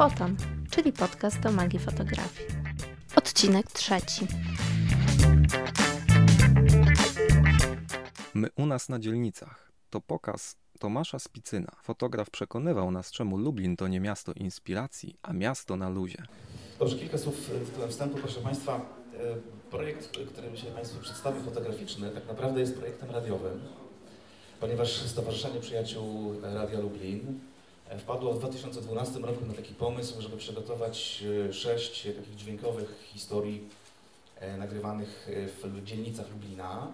Foton, czyli podcast o magii fotografii. Odcinek trzeci. My u nas na dzielnicach. To pokaz Tomasza Spicyna. Fotograf przekonywał nas, czemu Lublin to nie miasto inspiracji, a miasto na luzie. Dobrze, kilka słów e, wstępu. Proszę Państwa, e, projekt, który się Państwu przedstawię, fotograficzny, tak naprawdę jest projektem radiowym, ponieważ Stowarzyszenie Przyjaciół Radia Lublin wpadło w 2012 roku na taki pomysł, żeby przygotować sześć takich dźwiękowych historii nagrywanych w dzielnicach Lublina.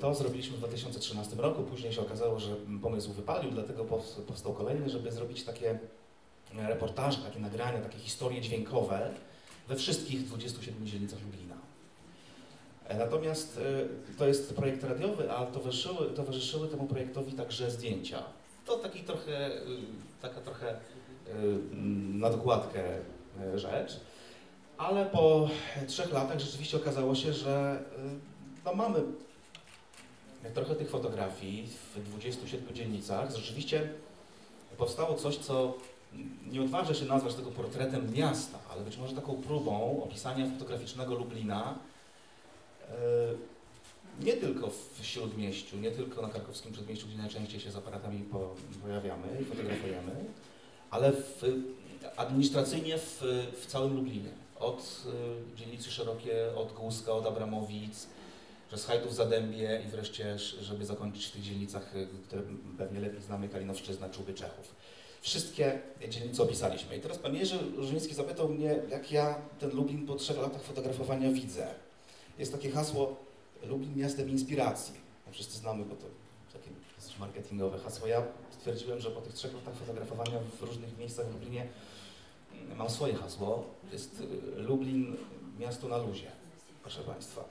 To zrobiliśmy w 2013 roku, później się okazało, że pomysł wypalił, dlatego powstał kolejny, żeby zrobić takie reportaże, takie nagrania, takie historie dźwiękowe we wszystkich 27 dzielnicach Lublina. E, natomiast e, to jest projekt radiowy, a towarzyszyły, towarzyszyły temu projektowi także zdjęcia. To taki trochę, e, taka trochę na dokładkę rzecz, ale po trzech latach rzeczywiście okazało się, że no mamy trochę tych fotografii w 27 dzielnicach. Rzeczywiście powstało coś, co nie odważę się nazwać tego portretem miasta, ale być może taką próbą opisania fotograficznego Lublina nie tylko w Śródmieściu, nie tylko na krakowskim przedmieściu, gdzie najczęściej się z aparatami pojawiamy i fotografujemy, ale w, administracyjnie w, w całym Lublinie. Od y, dzielnicy Szerokie, od Głuska, od Abramowic, przez Hajdów Zadębie i wreszcie, żeby zakończyć w tych dzielnicach, które pewnie lepiej znamy, Kalinowszczyzna, Czuby, Czechów wszystkie dzielnice opisaliśmy. I teraz pan Jerzy Różyński zapytał mnie, jak ja ten Lublin po trzech latach fotografowania widzę. Jest takie hasło Lublin miastem inspiracji. No, wszyscy znamy, bo to takie dosyć marketingowe hasło. Ja stwierdziłem, że po tych trzech latach fotografowania w różnych miejscach w Lublinie mm, mam swoje hasło. Jest y, Lublin miasto na luzie, proszę Państwa.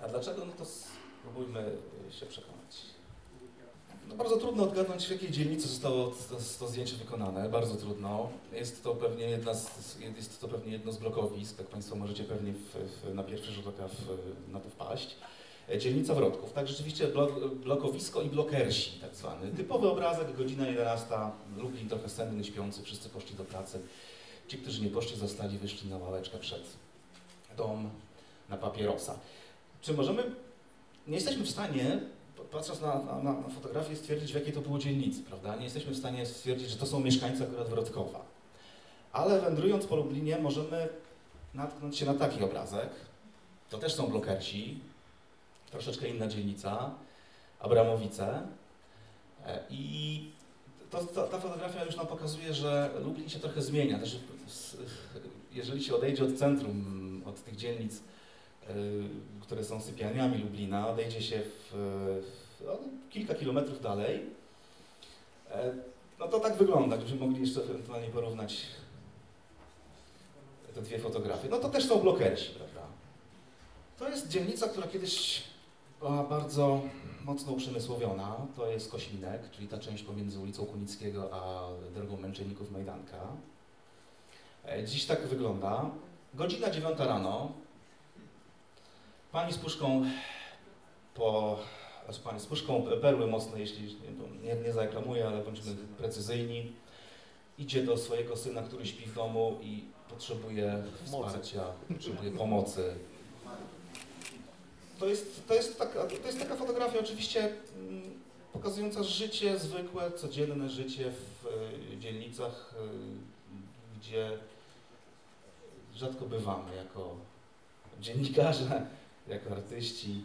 A dlaczego? No to spróbujmy się przekonać. No bardzo trudno odgadnąć, w jakiej dzielnicy zostało to, to, zdjęcie wykonane. Bardzo trudno. Jest to pewnie, jedna z, jest to pewnie jedno z blokowisk, tak Państwo możecie pewnie w, w, na pierwszy rzut oka w, na to wpaść. E, dzielnica Wrodków. Tak, rzeczywiście blok, blokowisko i blokersi tak zwany. Typowy obrazek, godzina 11, Lublin trochę senny, śpiący, wszyscy poszli do pracy. Ci, którzy nie poszli, zostali, wyszli na ławeczkę przed dom, na papierosa. Czy możemy, nie jesteśmy w stanie patrząc na, na, na, fotografię, stwierdzić, w jakiej to było dzielnicy, prawda? Nie jesteśmy w stanie stwierdzić, że to są mieszkańcy akurat Wrodkowa. Ale wędrując po Lublinie możemy natknąć się na taki obrazek. To też są blokerci, troszeczkę inna dzielnica, Abramowice. E, I to, to, ta fotografia już nam pokazuje, że Lublin się trochę zmienia. Też, jeżeli się odejdzie od centrum, od tych dzielnic, które są sypialniami Lublina, odejdzie się w, no, kilka kilometrów dalej, e, no to tak wygląda, gdybyśmy mogli jeszcze ewentualnie porównać te dwie fotografie. No to też są blokerci, prawda? To jest dzielnica, która kiedyś była bardzo mocno uprzemysłowiona. To jest Kośminek, czyli ta część pomiędzy ulicą Kunickiego a drogą Męczenników Majdanka. E, dziś tak wygląda. Godzina dziewiąta rano, Pani z puszką po, znaczy pani z puszką perły mocno, jeśli nie, nie zareklamuję, ale bądźmy precyzyjni, idzie do swojego syna, który śpi w domu i potrzebuje wsparcia, potrzebuje pomocy. To jest, to, jest taka, to jest taka fotografia oczywiście mm, pokazująca życie zwykłe, codzienne życie w y, dzielnicach, y, gdzie rzadko bywamy jako dziennikarze jako artyści.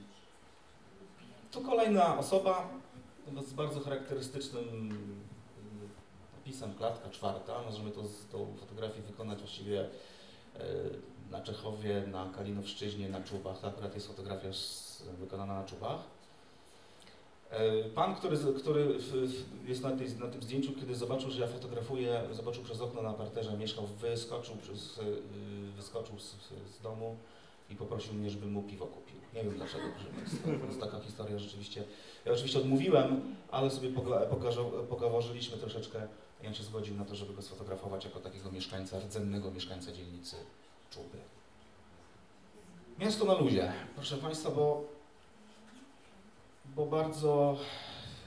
Tu kolejna osoba z bardzo charakterystycznym opisem, klatka czwarta. Możemy to, tą fotografię wykonać właściwie e, na Czechowie, na Kalinowszczyźnie, na Czubach. Akurat jest fotografia wykonana na Czubach. E, pan, który, który jest na, tej, na, tym zdjęciu, kiedy zobaczył, że ja fotografuję, zobaczył przez okno na parterze, mieszkał, wyskoczył, przez, wyskoczył z, z domu, i poprosił mnie, żebym mu piwo kupił. Nie wiem dlaczego, to jest taka historia rzeczywiście. Ja oczywiście odmówiłem, ale sobie pogaworzyliśmy troszeczkę on się zgodził na to, żeby go sfotografować jako takiego mieszkańca, rdzennego mieszkańca dzielnicy Czuby. Miasto na luzie, proszę Państwa, bo, bo bardzo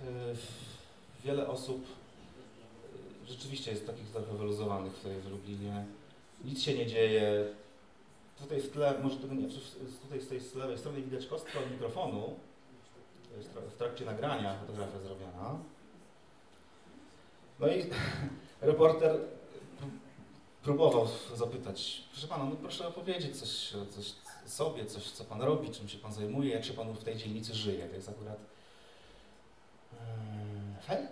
y, wiele osób rzeczywiście jest takich trochę wyluzowanych tutaj w Lublinie. Nic się nie dzieje. Tutaj w tle, może tego nie, tutaj z tej z lewej strony widać kostkę od mikrofonu. W trakcie nagrania fotografia zrobiona. No i reporter pró- próbował zapytać, proszę pana, no proszę opowiedzieć coś, coś sobie, coś co pan robi, czym się pan zajmuje, jak się panu w tej dzielnicy żyje. To jest akurat Eee, Fel?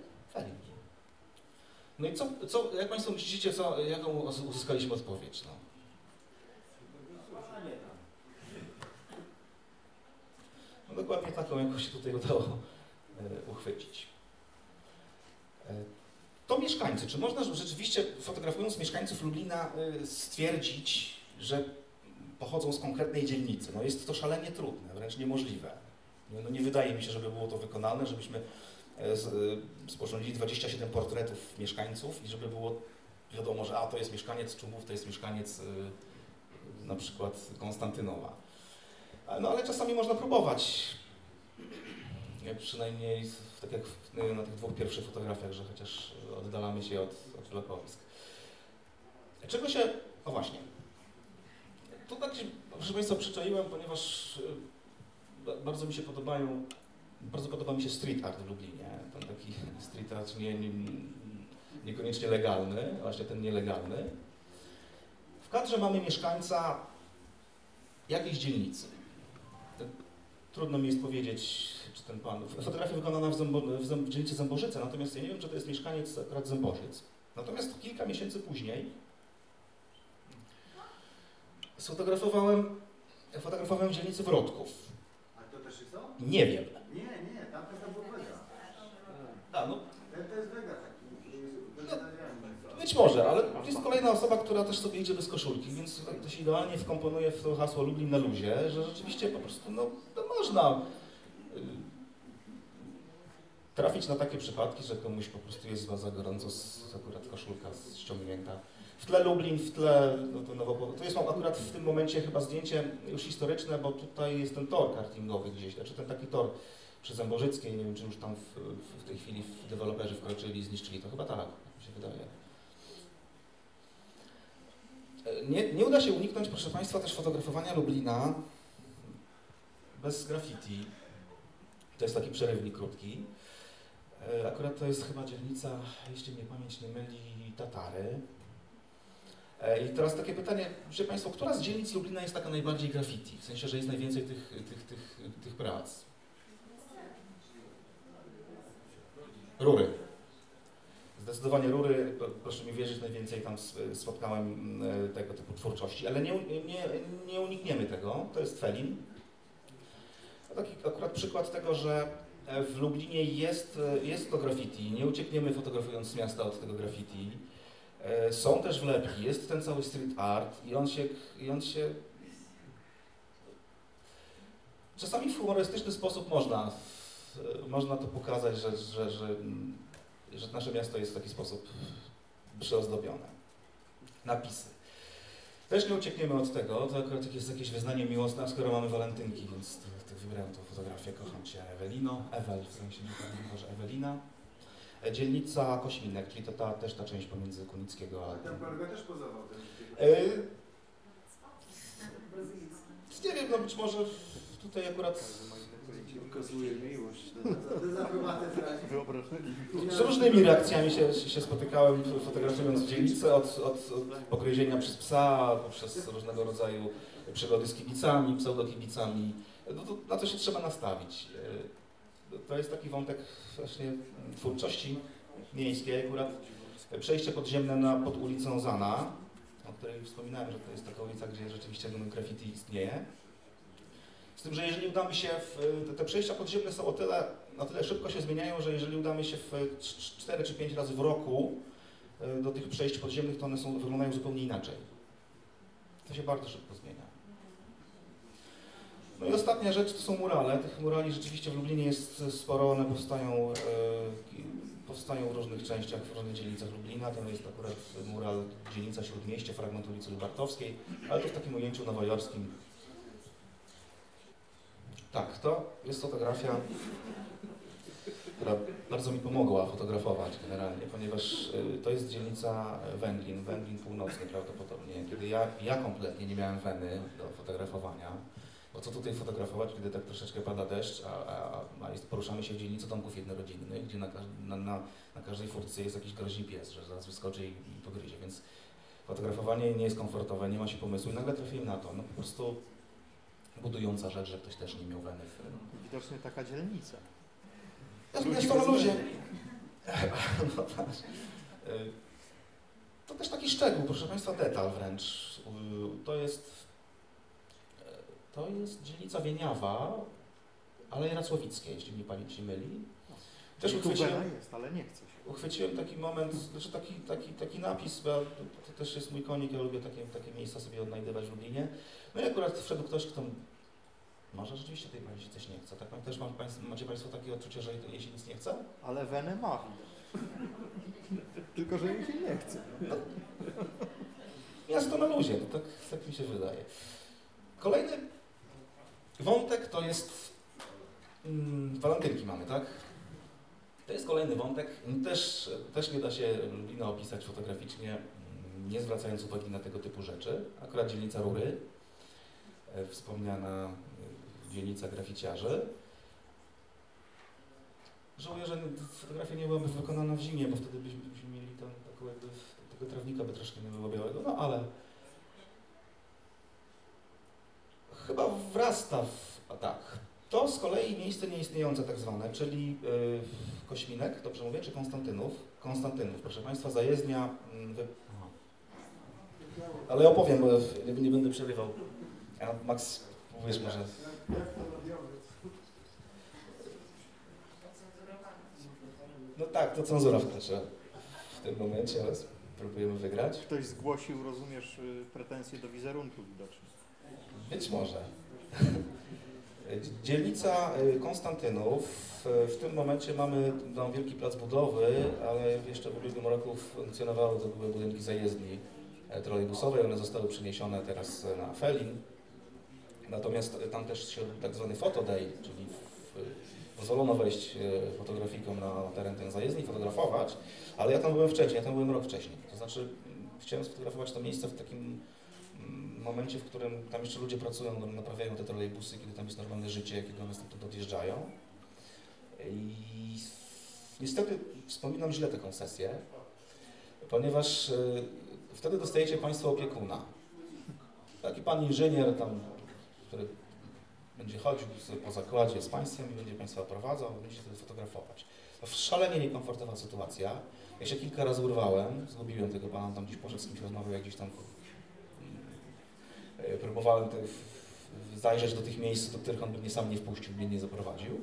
No i co, co, jak Państwo myślicie, co, jaką uzyskaliśmy odpowiedź? No? no dokładnie taką, jaką się tutaj udało e, uchwycić. E, to mieszkańcy. Czy można rzeczywiście, fotografując mieszkańców Lublina, e, stwierdzić, że pochodzą z konkretnej dzielnicy? No jest to szalenie trudne, wręcz niemożliwe. No, nie wydaje mi się, żeby było to wykonalne, żebyśmy sporządzili 27 portretów mieszkańców i żeby było wiadomo, że a to jest mieszkaniec Czumów, to jest mieszkaniec na przykład Konstantynowa. No ale czasami można próbować. Ja przynajmniej tak jak na tych dwóch pierwszych fotografiach, że chociaż oddalamy się od, od blokowisk. Czego się... O właśnie. To tak się, proszę Państwa, przyczaiłem, ponieważ e, ba- bardzo mi się podobają bardzo podoba mi się street art w Lublinie. Ten taki street art nie, nie, niekoniecznie legalny, właśnie ten nielegalny. W kadrze mamy mieszkańca jakiejś dzielnicy. Trudno mi jest powiedzieć, czy ten pan. Fotografia wykonana w, Zębo, w, Zęb, w dzielnicy Zębożyce, natomiast ja nie wiem, czy to jest mieszkaniec akurat Zębożyc. Natomiast kilka miesięcy później sfotografowałem fotografowałem dzielnicę Wrodków. A to też jest to? Nie wiem. Nie, nie, tam to był Wega. A, no, Ten to jest Wega taki, wegetarianin. Być może, ale jest kolejna osoba, która też sobie idzie bez koszulki, więc to- się idealnie wkomponuje w to hasło Lublin na luzie, że rzeczywiście po prostu no, no można y, trafić na takie przypadki, że komuś po prostu jest za gorąco z, akurat koszulka ściągnięta. W tle Lublin, w tle, no to, nowo, to jest mam akurat w tym momencie chyba zdjęcie już historyczne, bo tutaj jest ten tor kartingowy gdzieś, znaczy ten taki tor przy Zębożyckiej, nie wiem czy już tam w, w, w tej chwili deweloperzy wkroczyli i zniszczyli, to chyba tak, mi się wydaje. Nie, nie uda się uniknąć, proszę Państwa, też fotografowania Lublina bez graffiti. To jest taki przerywnik krótki. E, Akurat to jest chyba dzielnica, jeśli mnie pamięć nie myli, Tatary. E, I teraz takie pytanie, proszę Państwa, która z dzielnic Lublina jest taka najbardziej graffiti? W sensie, że jest najwięcej tych, tych, tych, tych prac. Rury. Zdecydowanie rury, pro- proszę mi wierzyć, najwięcej tam spotkałem mm, tego typu twórczości, ale nie, nie, nie unikniemy tego, to jest Felin. Taki akurat przykład tego, że e, w Lublinie jest, e, jest to graffiti, nie uciekniemy fotografując miasta od tego graffiti. E, Są też wlepki, jest ten cały street art i on się, i on się czasami w humorystyczny sposób można, można to pokazać, że, że, że mm, że nasze miasto jest w taki sposób przyozdobione. Napisy. Też nie uciekniemy od tego, to akurat jest jakieś wyznanie miłosne, a skoro mamy walentynki, więc wybrałem tą fotografię. Kocham Cię Ewelino, Ewel, w sensie nie pamiętam, że Ewelina. E, Dzielnica Kośminek, czyli to ta, też ta część pomiędzy Kunickiego a... Ten kolega też pozował. E, nie wiem, no być może tutaj akurat Okazuje miłość. Z różnymi reakcjami się, się spotykałem, fotografując dzielnicę, od, od, od pogryzienia przez psa, poprzez różnego rodzaju przygody z kibicami, pseudokibicami. No to, na to się trzeba nastawić. E, To jest taki wątek właśnie twórczości miejskiej akurat. Przejście podziemne na, pod ulicą Zana, o której wspominałem, że to jest taka ulica, gdzie rzeczywiście graffiti istnieje. Z tym, że jeżeli udamy się w, te, przejścia podziemne są o tyle, na tyle szybko się zmieniają, że jeżeli udamy się w 4 czy 5 razy w roku e, do tych przejść podziemnych, to one są, wyglądają zupełnie inaczej. To się bardzo szybko zmienia. No i ostatnia rzecz to są murale. Tych murali rzeczywiście w Lublinie jest sporo, one powstają, e, powstają w różnych częściach, w różnych dzielnicach Lublina. To jest akurat mural dzielnica Śródmieście, fragment ulicy Lubartowskiej, ale to w takim ujęciu nowojorskim. Tak, to jest fotografia która bardzo mi pomogła fotografować generalnie, ponieważ y, to jest dzielnica Węglin, Węglin Północny prawdopodobnie, kiedy ja, ja kompletnie nie miałem weny do fotografowania. Bo co tutaj fotografować, kiedy tak troszeczkę pada deszcz, a, a, a jest, poruszamy się w dzielnicy domków jednorodzinnych, gdzie na, na, na, na każdej furtce jest jakiś groźny pies, że zaraz wyskoczy i, i pogryzie, więc fotografowanie nie jest komfortowe, nie ma się pomysłu i nagle trafiłem na to, no po prostu budująca rzecz, że ktoś też nie miał weny w, Widocznie taka dzielnica. jest, jest to weny. No tak. Y, To też taki szczegół, proszę Państwa, detal wręcz. Y, To jest, y, to jest dzielnica Wieniawa, ale Racławickie, jeśli mnie pamięć nie myli. Też I tu uchwyciłem, wena jest, ale nie chce się. Uchwyciłem taki moment, znaczy taki, taki, taki napis, bo to też jest mój konik, ja lubię takie, takie miejsca sobie odnajdywać w Lublinie. No i akurat wszedł ktoś, kto może rzeczywiście tej pani się coś nie chce. Tak też mam, państw, macie Państwo takie odczucie, że jej się nic nie chce? Ale wenę ma. Tylko, że jej się nie chce. Miasto na luzie, to tak, tak mi się wydaje. Kolejny wątek to jest. Mm, walentynki mamy, tak? To jest kolejny wątek. Też, też nie da się Lublina opisać fotograficznie, mm, nie zwracając uwagi na tego typu rzeczy. Akurat dzielnica Rury, e, wspomniana e, dzielnica graficiarzy. Żałuję, że fotografia nie byłaby wykonana w zimie, bo wtedy byśmy, byśmy mieli tam taką jakby, tego trawnika by troszkę nie było białego, no ale chyba wrasta w, a tak. To z kolei miejsce nieistniejące tak zwane, czyli yy, Kośminek, dobrze mówię, czy Konstantynów? Konstantynów, proszę Państwa, zajezdnia, mm, wy... ale opowiem, bo nie, nie będę przerywał. A Max, powiesz może. No tak, to cenzura wkracza w tym momencie, ale spróbujemy wygrać. Ktoś zgłosił, rozumiesz, y, pretensje do wizerunku widocznie. Być może. Dzielnica y, Konstantynów. W tym momencie mamy tam wielki plac budowy, ale jeszcze w ubiegłym roku funkcjonowały to były budynki zajezdni e, trolejbusowej. One zostały przeniesione teraz e, na Felin. Natomiast tam też się tak zwany fotoday, czyli pozwolono wejść e, fotografikom na teren ten zajezdni, fotografować, ale ja tam byłem wcześniej, ja tam byłem rok wcześniej. To znaczy chciałem sfotografować to miejsce w takim momencie, w którym tam jeszcze ludzie pracują, no, naprawiają te trolejbusy, kiedy tam jest normalne życie, kiedy one stamtąd odjeżdżają. I niestety wspominam źle tę koncesję, ponieważ y, wtedy dostajecie Państwo opiekuna. Taki pan inżynier tam, który będzie chodził po zakładzie z Państwem i będzie Państwa prowadzał, będzie wtedy fotografować. To szalenie niekomfortowa sytuacja. Ja się kilka razy urwałem, zgubiłem tego pana, tam gdzieś poszedł z kimś rozmawiał, jak gdzieś tam E, Próbowałem te, zajrzeć do tych miejsc, do których on by mnie sam nie wpuścił, mnie nie zaprowadził.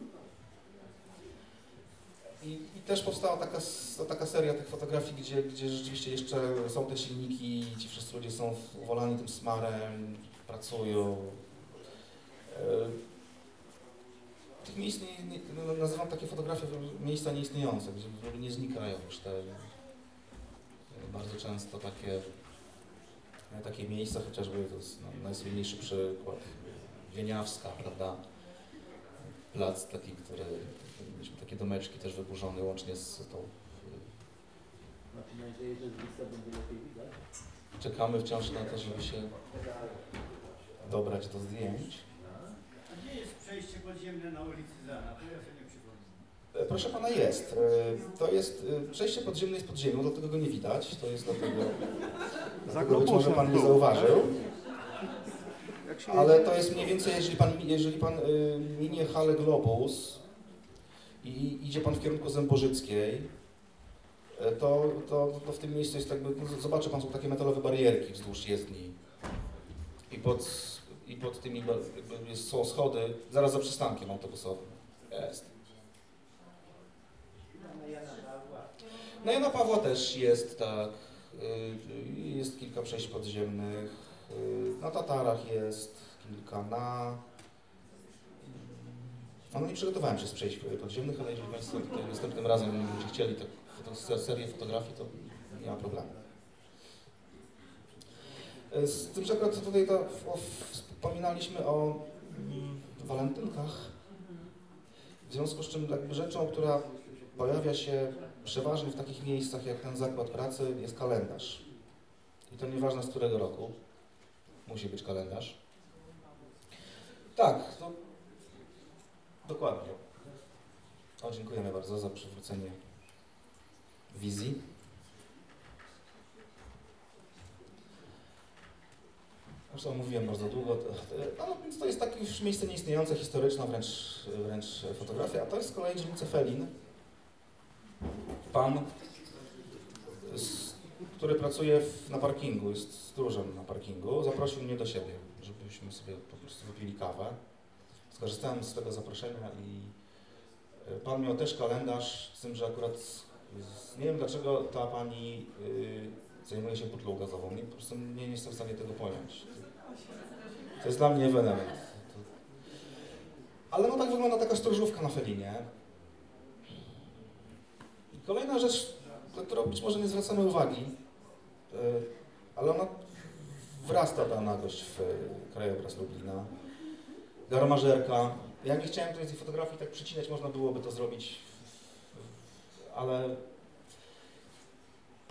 I, i też powstała taka, s- taka seria tych fotografii, gdzie, gdzie rzeczywiście jeszcze są te silniki, ci wszyscy ludzie są uwolani tym smarem, pracują. E, Tych miejsc nie, nie, no, nazywam takie fotografie miejsca nieistniejące, gdzie w ogóle nie znikają już te e, bardzo często takie takie miejsca, chociażby to jest no, najsłynniejszy przykład, Wieniawska, prawda? Plac taki, który, mieliśmy takie domeczki też wyburzone łącznie z tą... Czekamy wciąż na to, żeby się dobrać do zdjęć. A gdzie jest przejście podziemne na ulicy Zana? To ja sobie nie przypomnę. E, Proszę pana, jest. E, To jest, e, przejście podziemne jest pod ziemią, dlatego go nie widać. To jest dlatego, Za być może pan nie zauważył. Ale to jest mniej więcej, jeżeli pan, jeżeli pan y, minie halę Globus i idzie pan w kierunku Zębożyckiej, y, to, to, to w tym miejscu jest jakby, no, zobaczy pan, są takie metalowe barierki wzdłuż jezdni. I pod, i pod tymi jest, są schody, zaraz za przystankiem autobusowym. Jest. Na Jana Pawła też jest tak. Y, Jest kilka przejść podziemnych. y, Na Tatarach jest kilka. Na. No nie przygotowałem się z przejść podziemnych, ale jeżeli Państwo tutaj następnym razem będziecie chcieli foto- serię fotografii, to nie ma problemu. Y, Z tym, że akurat tutaj to, o, wspominaliśmy o mm, walentynkach, w związku z czym rzeczą, która pojawia się przeważnie w takich miejscach jak ten zakład pracy jest kalendarz. I to nieważne z którego roku. Musi być kalendarz. Tak, to dokładnie. O, dziękujemy bardzo za przywrócenie wizji. Zresztą mówiłem bardzo długo. to- No, więc to jest takie już miejsce nieistniejące, historyczna wręcz, wręcz fotografia. A to jest z kolei dzielnica Felin. Pan, który pracuje w, na parkingu, jest stróżem na parkingu, zaprosił mnie do siebie, żebyśmy sobie po prostu wypili kawę. Skorzystałem z tego zaproszenia i e, pan miał też kalendarz, z tym, że akurat z, nie wiem dlaczego ta pani y, zajmuje się butlą gazową. Nie, po prostu nie, nie jestem w stanie tego pojąć. To jest dla mnie ewenement. Ale no tak wygląda taka stróżówka na Felinie. Kolejna rzecz, na którą być może nie zwracamy uwagi, y, ale ona wrasta ta nagość w y, krajobraz Lublina. Garomażerka. Ja nie chciałem tutaj tej fotografii tak przycinać, można byłoby to zrobić, ale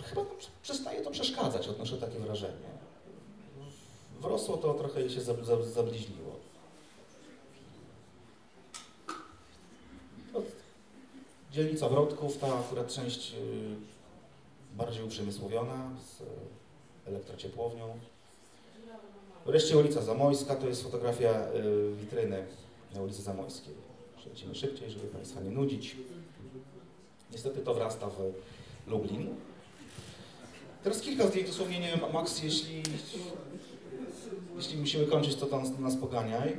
chyba przestaje to przeszkadzać, odnoszę takie wrażenie. Wrosło to trochę i się zab- zab- zabliźniło. No, Dzielnica Wrodków, ta akurat część y, bardziej uprzemysłowiona, z y, elektrociepłownią. Wreszcie ulica Zamojska, to jest fotografia y, witryny na ulicy Zamojskiej. Przelecimy szybciej, żeby Państwa nie nudzić. Niestety to wrasta w Lublin. Teraz kilka zdjęć, dosłownie nie wiem, Max, jeśli, jeśli musimy kończyć, to tam nas poganiaj.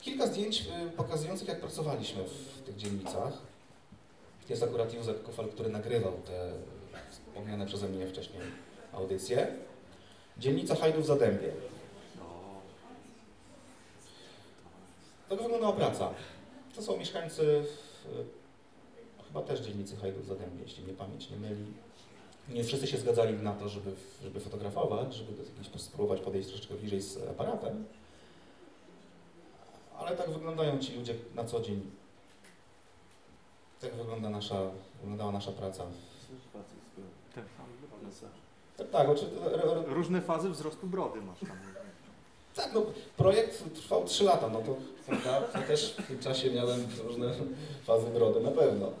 Kilka zdjęć pokazujących, jak pracowaliśmy w tych dzielnicach. Jest akurat Józef Kufel, który nagrywał te wspomniane przeze mnie wcześniej audycje. Dzielnica Hajdów Zadębie. Tak wyglądała praca. To są mieszkańcy y, chyba też dzielnicy Hajdów Zadębie, jeśli mnie pamięć nie myli. Nie wszyscy się zgadzali na to, żeby, żeby fotografować, żeby spróbować podejść troszeczkę bliżej z aparatem. Ale tak wyglądają ci ludzie na co dzień. Tak wygląda nasza, wyglądała nasza praca. Tak, tak, oczy, ro- ro- Różne fazy wzrostu brody masz tam. tak, no, projekt trwał 3 lata, no to prawda, ja też w tym czasie miałem różne fazy brody, na pewno.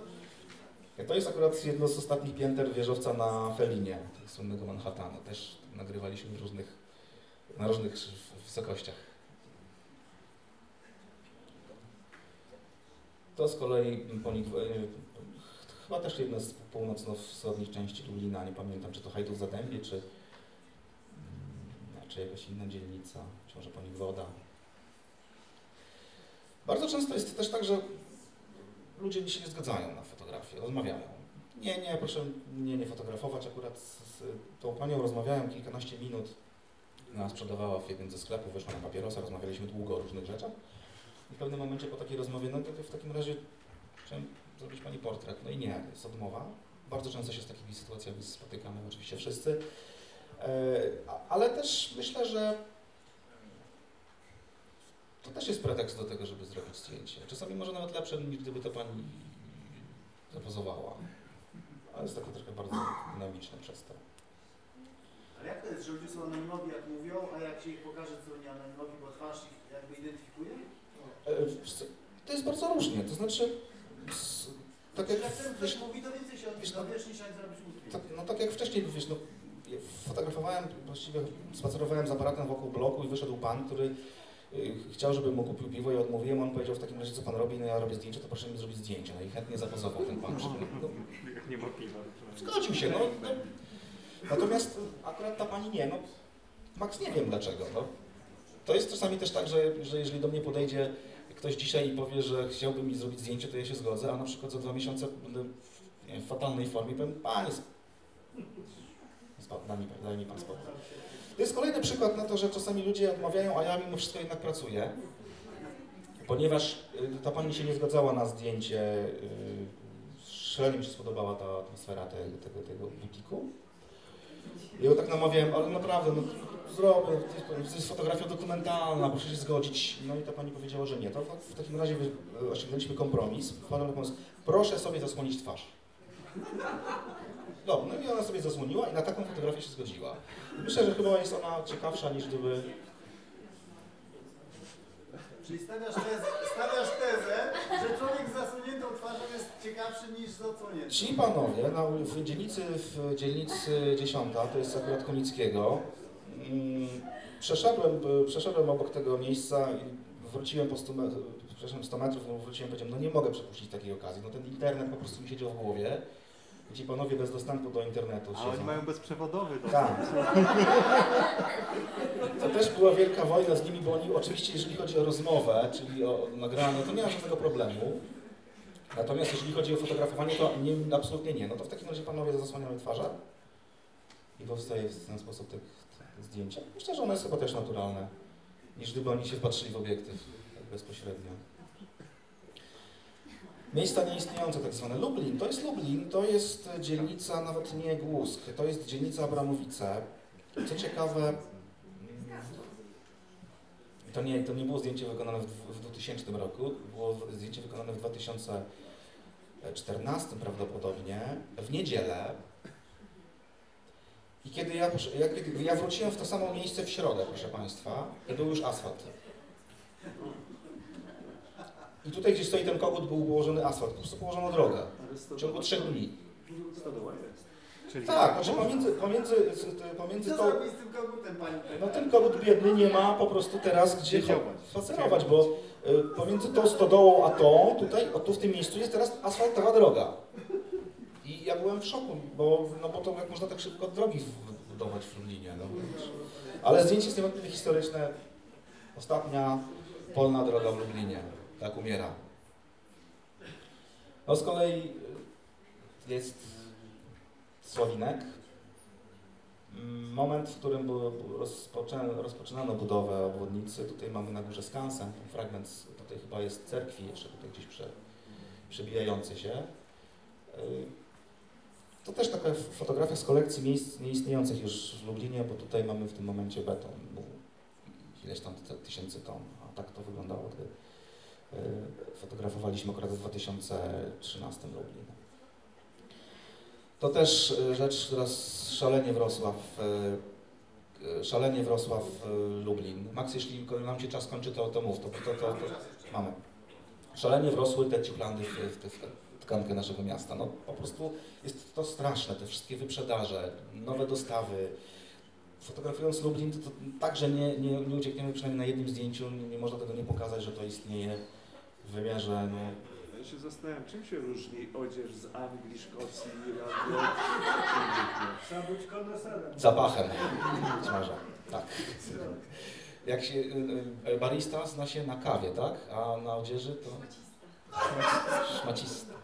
To jest akurat jedno z ostatnich pięter wieżowca na Felinie, słynnego Manhattanu. Też nagrywaliśmy różnych, na różnych wysokościach. To z kolei ponik, e, chyba też jedna z północno-wschodnich części Lublina, nie pamiętam, czy to Hajdów Zadębie, czy, mm, czy jakaś inna dzielnica, czy może Ponikwoda. Bardzo często jest też tak, że ludzie się nie zgadzają na fotografię, rozmawiają. Nie, nie, proszę mnie nie fotografować. Akurat z, z tą panią rozmawiałem kilkanaście minut. Ona sprzedawała w jednym ze sklepów, wyszła na papierosa, rozmawialiśmy długo o różnych rzeczach. I w pewnym momencie po takiej rozmowie, no to w takim razie chciałem zrobić pani portret. No i nie, jest odmowa. Bardzo często się z takimi sytuacjami spotykamy, oczywiście wszyscy. E, ale też myślę, że to też jest pretekst do tego, żeby zrobić zdjęcie. Czasami może nawet lepsze, niż gdyby to pani zapozowała. Ale jest takie trochę bardzo dynamiczne przez to. Ale jak to jest, że ludzie są anonimowi jak mówią, a jak się ich pokaże, co nie anonimowi, bo twarz ich jakby identyfikuje? E, wiesz To jest bardzo różnie, to znaczy, tak jak, wiesz, ktoś mówi, to więcej się wiesz, dowiesz niż jak zrobić tak, no tak jak wcześniej, wiesz, no, fotografowałem, właściwie spacerowałem z aparatem wokół bloku i wyszedł pan, który y, chciał, żebym mu kupił piwo i odmówiłem, on powiedział w takim razie, co pan robi, no ja robię zdjęcie, to proszę mi zrobić zdjęcie, no i chętnie zapozował ten pan. No, Jak nie ma piwa. Zgodził się, no. no. Natomiast akurat ta pani nie, no. Max nie wiem dlaczego, no. To jest czasami też tak, że, że jeżeli do mnie podejdzie ktoś dzisiaj i powie, że chciałby mi zrobić zdjęcie, to ja się zgodzę, a na przykład za dwa miesiące będę w, w fatalnej formie, powiem, panie, sp- sp- daj mi, daj mi pan spokój. To jest kolejny przykład na to, że czasami ludzie odmawiają, a ja mimo wszystko jednak pracuję, ponieważ y, ta pani się nie zgadzała na zdjęcie y, Szalenie mi się spodobała ta atmosfera tego, tego, tego butiku. I ja tak namawiałem, ale naprawdę, no zrobię, to jest fotografia dokumentalna, proszę się zgodzić. No i ta pani powiedziała, że nie. To w takim razie osiągnęliśmy kompromis. Wpadłem na pomysł, proszę sobie zasłonić twarz. Dobra, no i ona sobie zasłoniła i na taką fotografię się zgodziła. Myślę, że chyba jest ona ciekawsza niż gdyby... Czyli stawiasz tezę, stawiasz tezę, że człowiek z zasłoniętą twarzą jest ciekawszy niż z odsłoniętą. Ci panowie na, w dzielnicy, w dzielnicy 10, to jest akurat Konickiego, przeszedłem, y, przeszedłem obok tego miejsca i wróciłem po 100 metrów, przeszedłem 100 metrów, no wróciłem i powiedziałem, no nie mogę przepuścić takiej okazji, no ten internet po prostu mi siedział w głowie. Ci panowie bez dostępu do internetu A oni siedzą. mają bezprzewodowy dostęp. Tak. To też była wielka wojna z nimi, bo oni oczywiście, jeżeli chodzi o rozmowę, czyli o nagranie, to nie ma żadnego problemu. Natomiast jeżeli chodzi o fotografowanie, to nie, absolutnie nie. No to w takim razie panowie zasłaniamy twarze i powstaje w ten sposób te zdjęcia. Myślę, że one jest chyba też naturalne, niż gdyby oni się wpatrzyli w obiektyw tak bezpośrednio. Miejsca nieistniejące tak zwane. Lublin, to jest Lublin, to jest dzielnica nawet nie Głusk, to jest dzielnica Abramowice. Co ciekawe, to nie, to nie było zdjęcie wykonane w, w 2000 roku, było zdjęcie wykonane w 2014 prawdopodobnie, w niedzielę. Kiedy ja, ja, kiedy ja wróciłem w to samo miejsce w środę, proszę Państwa, i był już asfalt. I tutaj, gdzie stoi ten kogut, był położony asfalt, po prostu położono drogę. W ciągu trzech dni. Czyli Tak, znaczy pomiędzy, pomiędzy, pomiędzy to... tym kogutem, pani No ten kogut biedny nie ma po prostu teraz gdzie spacerować, bo y, pomiędzy tą stodołą a tą, tutaj, o tu w tym miejscu jest teraz asfaltowa droga. Byłem w szoku, bo, no bo to jak można tak szybko drogi budować w Lublinie. No. Ale zdjęcie jest niewątpliwie historyczne. Ostatnia polna droga w Lublinie. Tak umiera. No z kolei y, jest Sławinek. Mm, Moment, w którym rozpoczynano budowę obwodnicy. Tutaj mamy na górze skansen, fragment tutaj chyba jest cerkwi jeszcze tutaj gdzieś prze, przebijający się. To też taka fotografia z kolekcji miejsc nieistniejących już w Lublinie, bo tutaj mamy w tym momencie beton. Ileś tam ty- tysięcy ton, a tak to wyglądało, gdy y, fotografowaliśmy akurat w 2013 Lublin. To też y, rzecz, która szalenie wrosła w, y, szalenie wrosła w Lublin. Max, jeśli nam się czas kończy, to, to mów, to, to, to, to mamy. Szalenie wrosły te ciuplandy w, w, w, w tkankę naszego miasta. No po prostu jest to straszne, te wszystkie wyprzedaże, nowe dostawy. Fotografując Lublin, to, to także nie, nie, nie uciekniemy przynajmniej na jednym zdjęciu, nie, nie można tego nie pokazać, że to istnieje w wymiarze no, Ja się zastanawiam, czym się różni odzież z Anglii, Szkocji, Irlandii? Trzeba być koneserem. Zapachem. Być może. Tak. Jak się y, y, barista zna się na kawie, tak? A na odzieży to szmacista. Y,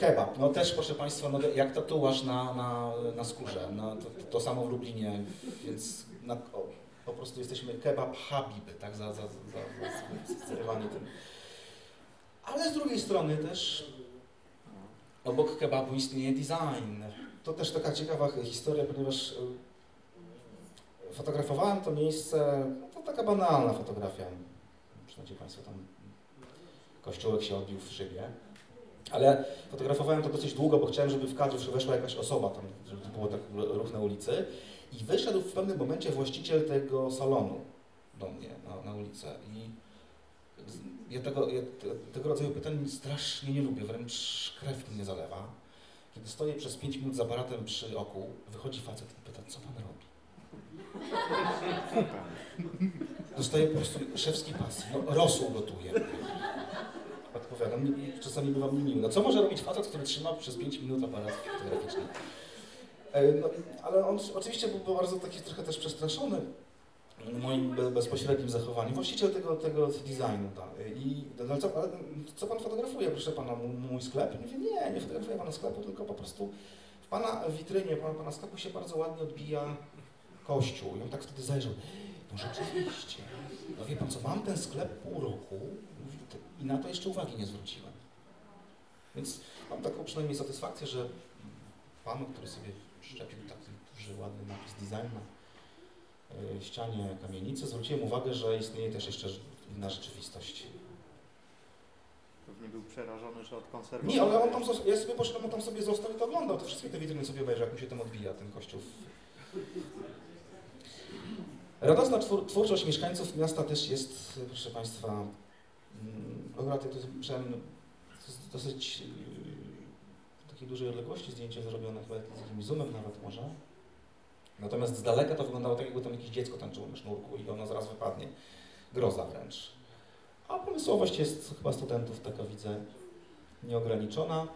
Kebab. No też proszę Państwa, no, jak tatuaż na, na, na skórze. No, to, to samo w Lublinie, więc na, o, po prostu jesteśmy kebab habiby, tak? Za, za, za, za, za tym. Ale z drugiej strony też obok kebabu istnieje design. To też taka ciekawa historia, ponieważ y, fotografowałem to miejsce, to taka banalna fotografia. Przynajmniej Państwo tam kościółek się odbił w szybie. Ale fotografowałem to dosyć długo, bo chciałem, żeby w kadr weszła jakaś osoba tam, żeby było tak ruch na ulicy. I wyszedł w pewnym momencie właściciel tego salonu do mnie na, na ulicę. I ja tego, ja te- tego rodzaju pytań strasznie nie lubię, wręcz krew mnie zalewa. Kiedy stoję przez 5 minut z aparatem przy oku, wychodzi facet i pyta, co pan robi? Dostaję po prostu szewski pas. No, rosół gotuje. Nie- czasami bywam niemiły. No co może robić facet, który trzyma przez 5 minut aparat fotograficzny? E, No, ale on oczywiście był bardzo taki trochę też przestraszony moim be- bezpośrednim zachowaniem. Właściciel tego, tego designu. Tak. I no, co, ale co pan fotografuje, proszę pana, mój, sklep? Ja mówię, nie, nie fotografuję pana sklepu, tylko po prostu w pana witrynie, pana, pana sklepu się bardzo ładnie odbija kościół. I on tak wtedy zajrzał. No rzeczywiście. No wie pan co, mam ten sklep pół roku i na to jeszcze uwagi nie zwróciłem. Więc mam taką przynajmniej satysfakcję, że panu, który sobie przyczepił taki duży, ładny napis design na y, ścianie kamienicy. Zwróciłem uwagę, że istnieje też jeszcze inna rzeczywistość. Pewnie był przerażony, że od konserwy. Nie, ale on tam, ja sobie poszedłem, on tam sobie został i to oglądał, to wszystkie te witryny sobie obejrzał, jak mu się tam odbija ten kościół. Radosna twór, twórczość mieszkańców miasta też jest, proszę Państwa, akurat to jest, musiałem, to jest dosyć yy, takiej dużej odległości zdjęcie zrobione, chyba z jakimś zoomem nawet może. Natomiast z daleka to wyglądało tak, jakby tam jakieś dziecko tańczyło na sznurku i ono zaraz wypadnie. Groza wręcz. A pomysłowość jest chyba studentów, taka widzę, nieograniczona.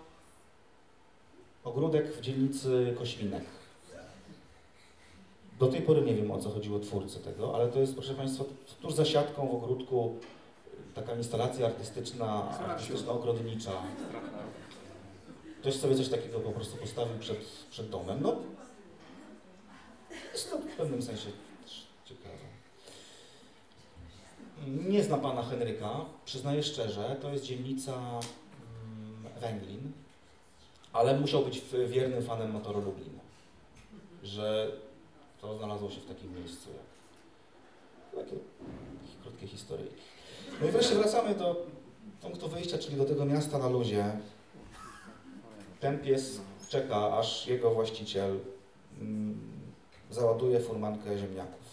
Ogródek w dzielnicy Kośminek. Do tej pory nie wiem o co chodziło twórcy tego, ale to jest, proszę Państwa, tuż za siatką w ogródku taka instalacja artystyczna, artystyczna ogrodnicza. Ktoś sobie coś takiego po prostu postawił przed, przed domem. No, jest to w pewnym sensie ciekawe. Nie znam pana Henryka, przyznaję szczerze, to jest dzielnica mm, Węglin, ale musiał być wiernym fanem Motoru Lublin, że to znalazło się w takim miejscu jak takie krótkie historyjki. No i wreszcie wracamy do punktu wyjścia, czyli do tego miasta na luzie. Ten pies czeka, aż jego właściciel mm, załaduje furmankę ziemniaków.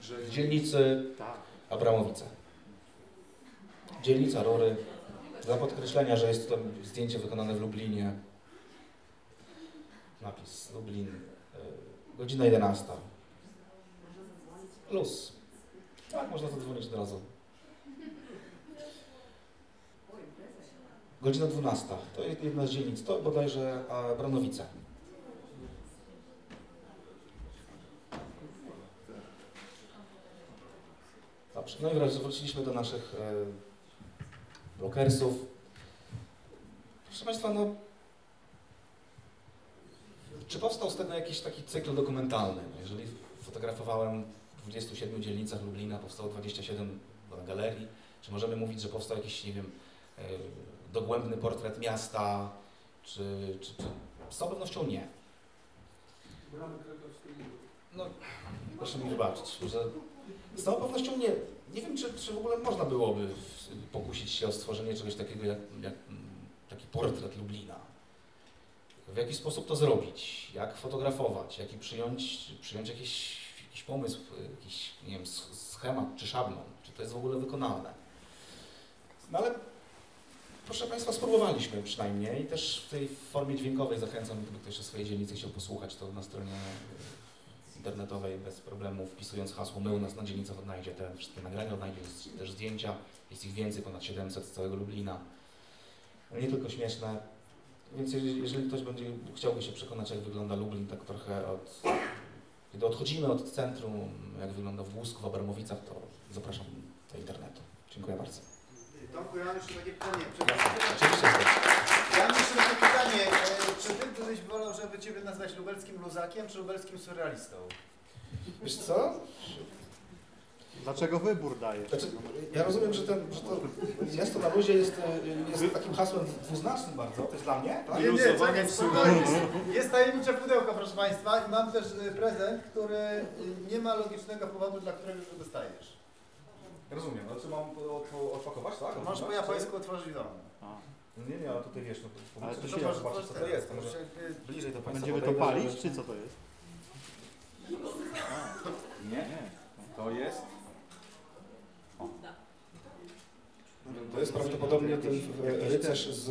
W dzielnicy Tak. Abramowice. Dzielnica Rury. Dla podkreślenia, że jest to zdjęcie wykonane w Lublinie. Napis Lublin. y, Godzina 11. Plus. Tak, można zadzwonić od razu. Godzina 12. To jest jedna z dzielnic. To bodajże Branowice. Dobrze. No i wróciliśmy do naszych e, blokersów. Proszę Państwa, no czy powstał z tego jakiś taki cykl dokumentalny? No, jeżeli fotografowałem w 27 dzielnicach Lublina, powstało 27 galerii, czy możemy mówić, że powstał jakiś, nie wiem, e, dogłębny portret miasta, czy, czy, czy z całą pewnością nie. No, proszę mi wybaczyć, że z całą pewnością nie. Nie wiem, czy, czy w ogóle można byłoby pokusić się o stworzenie czegoś takiego jak, jak taki portret Lublina. W jaki sposób to zrobić? Jak fotografować? Jaki przyjąć, przyjąć jakiś, jakiś pomysł, jakiś nie wiem, sch- schemat czy szablon? Czy to jest w ogóle wykonalne? No ale proszę Państwa, spróbowaliśmy przynajmniej. Też w tej formie dźwiękowej zachęcam, gdyby ktoś o swojej dzielnicy chciał posłuchać, to na stronie internetowej bez problemu, wpisując hasło my u nas na dzielnicach odnajdzie te wszystkie nagrania, odnajdzie też zdjęcia, jest ich więcej, ponad 700 z całego Lublina. Nie tylko śmieszne. Więc jeżeli, jeżeli ktoś będzie chciałby się przekonać, jak wygląda Lublin, tak trochę od... Kiedy odchodzimy od centrum, jak wygląda w Łusku, w Abramowicach, to zapraszam do internetu. Dziękuję bardzo. Tomku, ja mam jeszcze takie pytanie. Oczywiście. Ja mam jeszcze takie pytanie. E, Czy ty byś wolał, żeby ciebie nazwać lubelskim luzakiem, czy lubelskim surrealistą? Wiesz co? Dlaczego wybór dajesz? Znaczy, ja rozumiem, że, ten, że to miasto na luzie jest, e, jest takim hasłem dwuznacznym bardzo. To jest dla mnie, tak? Nie, nie, czekaj, spokojnie. Jest tajemnicze pudełko, proszę Państwa, i mam też y, prezent, który nie ma logicznego powodu, dla którego go dostajesz. Rozumiem. No co mam odpakować, tak? To możesz po japońsku otworzyć w domu. A, Nie, nie, ale tutaj wiesz, no to Ale to to się- zobaczyć, co to jest. To może bliżej do Państwa będziemy to podejdę, palić, żeby- czy co to jest? Nie, to jest... To jest prawdopodobnie ten e, rycerz z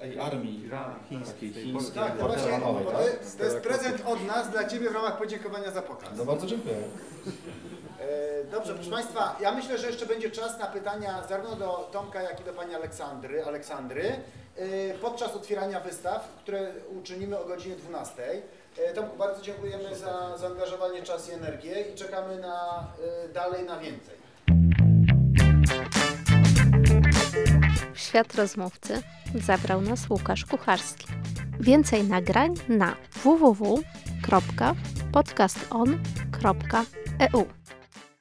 tej armii Chińskiej. takiej tej chińskiej, Tak, to właśnie, porcelanowej, to, tak? jest, to jest prezent od nas dla Ciebie w ramach podziękowania za pokaz. No bardzo dziękuję. E, Dobrze, proszę Państwa, ja myślę, że jeszcze będzie czas na pytania zarówno do Tomka, jak i do Pani Aleksandry, Aleksandry e, podczas otwierania wystaw, które uczynimy o godzinie 12. E, Tomku, bardzo dziękujemy za zaangażowanie, czas i energię i czekamy na dalej na więcej. W świat rozmówcy zabrał nas Łukasz Kucharski. Więcej nagrań na www.podcaston.eu